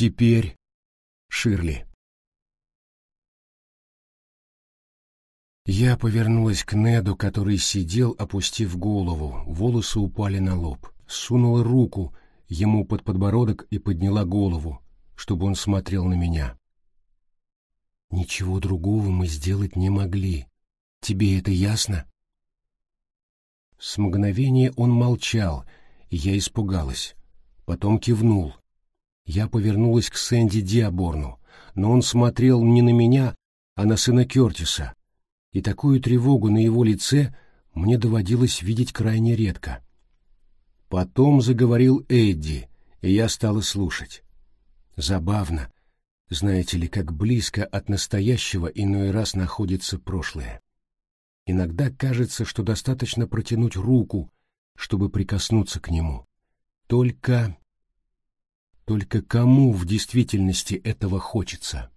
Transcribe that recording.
Теперь Ширли. Я повернулась к Неду, который сидел, опустив голову, волосы упали на лоб, сунула руку ему под подбородок и подняла голову, чтобы он смотрел на меня. Ничего другого мы сделать не могли. Тебе это ясно? С мгновения он молчал, и я испугалась. Потом кивнул. Я повернулась к Сэнди Диаборну, но он смотрел не на меня, а на сына Кертиса, и такую тревогу на его лице мне доводилось видеть крайне редко. Потом заговорил Эдди, и я стала слушать. Забавно, знаете ли, как близко от настоящего иной раз находится прошлое. Иногда кажется, что достаточно протянуть руку, чтобы прикоснуться к нему. Только... Только кому в действительности этого хочется?